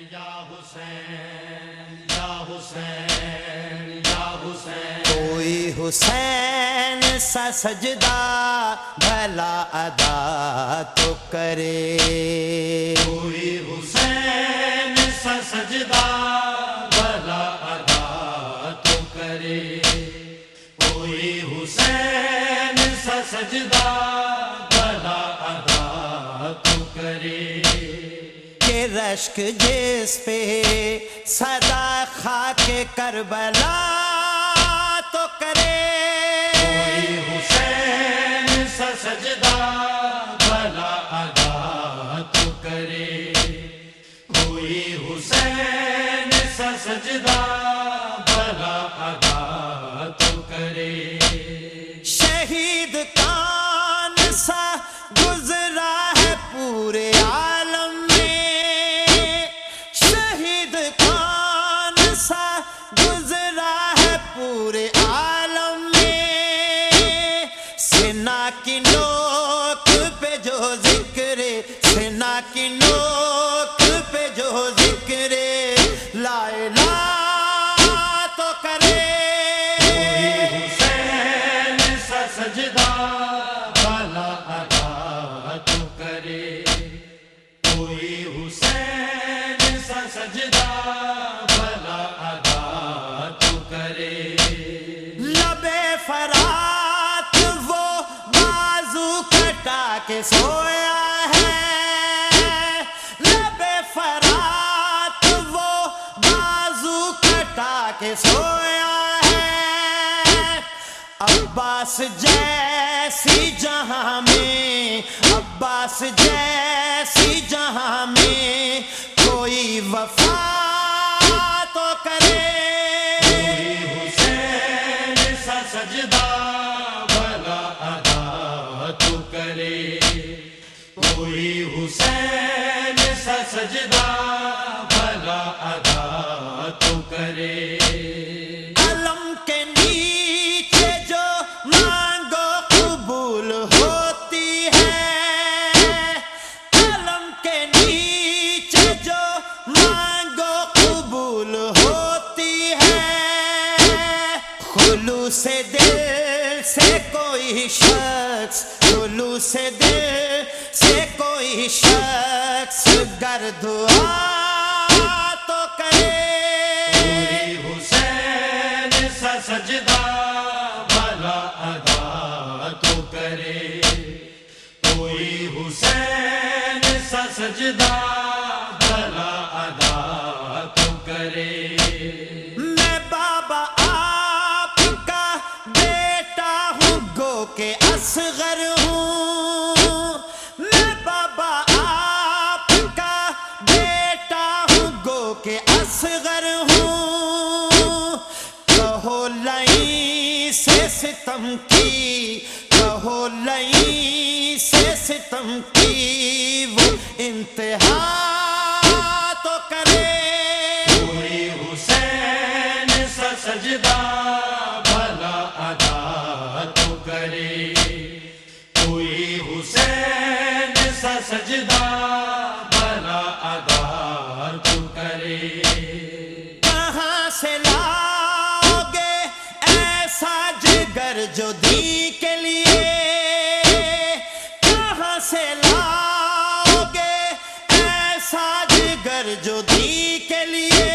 یا حسین یا حسین یا حسین۔ کوئی حسین سا سجدہ بھلا ادا تو کرے۔ کوئی حسین سا سجدہ بھلا ادا تو کرے۔ کوئی حسین سا سجدہ اشک جس پہ صدا خاک کربلا تو کرے۔ کوئی حسین سا سجدہ بلا ادا تو کرے۔ کوئی حسین سا سجدہ فرات وہ بازو کٹا کے سویا ہے۔ لبے فرات وہ بازو کٹا کے سویا ہے۔ عباس جیسی جہاں میں، عباس جیسی سجدہ بھلا ادا تو کرے۔ کوئی حسین سا سجدہ بھلا ادا تو کرے۔ کوئی شخص سے دل سے کوئی شخص گر دعا تو کرے۔ حسین سجدہ۔ اصغر ہوں۔ میں بابا آپ کا بیٹا ہوں، گو کے اصغر ہوں۔ کہو لئی سے ستم کی، کہو لئی سے ستم کی وہ انتہا سجدہ بھلا ادا تو کرے۔ کہاں سے لاؤ گے ایسا جگر جو دی کے لیے؟ کہاں سے لاؤ گے ایسا جگر جو دی کے لیے؟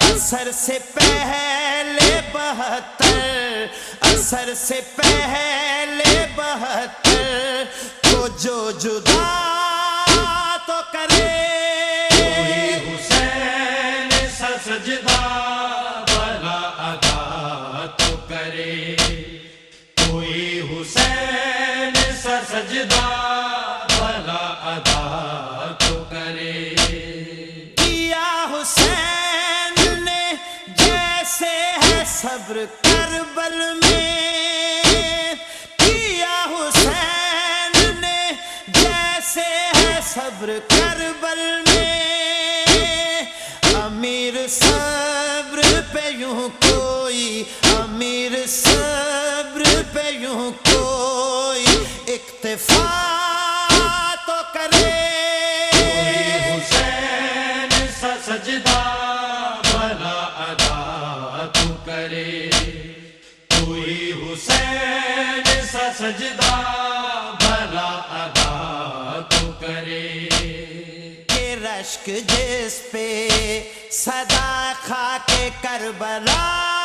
اثر سے پہلے بہتر، اثر سے پہلے بہتر۔ کو جو جدا تو کرے۔ حسین سا سجدہ بھلا ادا تو کرے۔ کوئی حسین سا سجدہ بھلا ادا تو کرے۔ کیا حسین نے جیسے ہے صبر کربل میں صبر کربل میں۔ امیر صبر پہ یوں کوئی، امیر صبر پہ یوں کوئی اکتفا تو کرے۔ حسین سا سجدہ بلا ادا تو کرے۔ کوئی حسین سا سجدہ عشق جس پہ صدا کھا کے کربلا